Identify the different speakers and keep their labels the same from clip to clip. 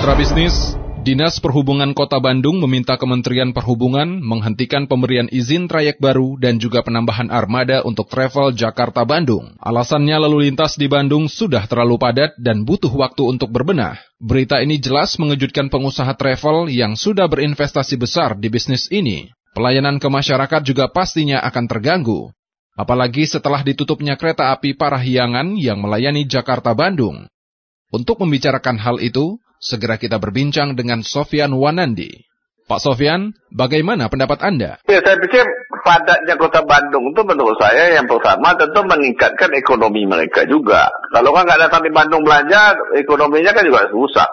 Speaker 1: Mitra bisnis, Dinas Perhubungan Kota Bandung meminta Kementerian Perhubungan menghentikan pemberian izin trayek baru dan juga penambahan armada untuk travel Jakarta-Bandung. Alasannya lalu lintas di Bandung sudah terlalu padat dan butuh waktu untuk berbenah. Berita ini jelas mengejutkan pengusaha travel yang sudah berinvestasi besar di bisnis ini. Pelayanan ke masyarakat juga pastinya akan terganggu. Apalagi setelah ditutupnya kereta api Parahyangan yang melayani Jakarta-Bandung. Untuk membicarakan hal itu, segera kita berbincang dengan Sofian Wanandi. Pak Sofian, bagaimana pendapat Anda?
Speaker 2: Ya, saya pikir padatnya kota Bandung itu menurut saya yang pertama tentu meningkatkan ekonomi mereka juga. Kalau kan nggak datang di Bandung belanja, ekonominya kan juga susah.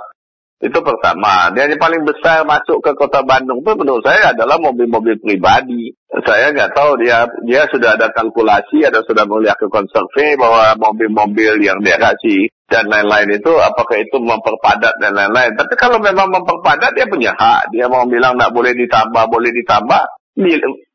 Speaker 2: Itu pertama. Dan yang paling besar masuk ke kota Bandung itu menurut saya adalah mobil-mobil pribadi. Saya nggak tahu dia dia sudah ada kalkulasi, ada sudah melakukan survei bahwa mobil-mobil yang dia kasih dan lain-lain itu apakah itu memperpadat dan lain-lain. Tapi kalau memang memperpadat dia punya hak. Dia mau bilang nggak boleh ditambah, boleh ditambah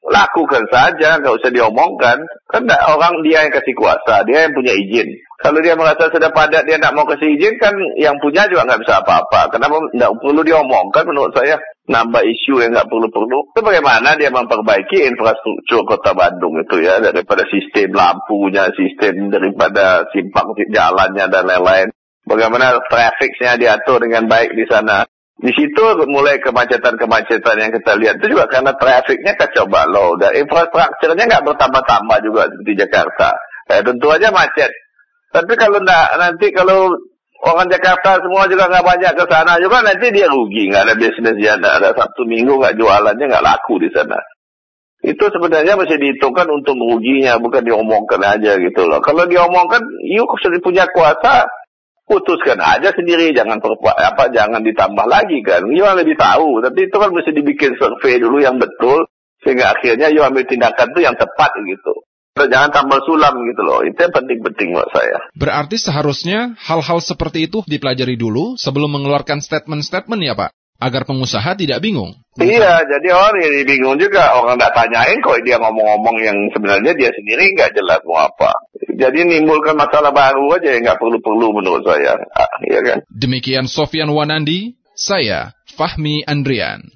Speaker 2: lakukan saja, nggak usah diomongkan. Kan orang dia yang kasih kuasa, dia yang punya izin. Kalau dia merasa sudah padat, dia tidak mau kasih izin, kan yang punya juga nggak bisa apa-apa. Kenapa nggak perlu diomongkan menurut saya? Nambah isu yang nggak perlu-perlu. Itu bagaimana dia memperbaiki infrastruktur kota Bandung itu ya, daripada sistem lampunya, sistem daripada simpang jalannya dan lain-lain. Bagaimana trafiknya diatur dengan baik di sana. Di situ mulai kemacetan-kemacetan yang kita lihat itu juga karena trafiknya kacau balau dan infrastrukturnya nggak bertambah-tambah juga seperti Jakarta. Eh, tentu aja macet. Tapi kalau enggak, nanti kalau orang Jakarta semua juga nggak banyak ke sana. Juga nanti dia rugi nggak ada bisnis dia nggak ada Sabtu Minggu nggak jualannya nggak laku di sana. Itu sebenarnya masih dihitungkan untuk ruginya bukan diomongkan aja gitu loh. Kalau diomongkan, yuk sudah punya kuasa, putuskan aja sendiri. Jangan perpa, apa jangan ditambah lagi kan. Yo lebih tahu. Tapi itu kan mesti dibikin survei dulu yang betul sehingga akhirnya yo ambil tindakan itu yang tepat gitu jangan tambah sulam gitu loh itu yang penting-penting buat saya
Speaker 1: berarti seharusnya hal-hal seperti itu dipelajari dulu sebelum mengeluarkan statement-statement ya Pak agar pengusaha tidak bingung.
Speaker 2: Iya, jadi orang ini bingung juga. Orang tidak tanyain kok dia ngomong-ngomong yang sebenarnya dia sendiri nggak jelas mau apa. Jadi nimbulkan masalah baru aja yang nggak perlu-perlu menurut saya. Ah, iya kan?
Speaker 1: Demikian Sofian Wanandi, saya Fahmi Andrian.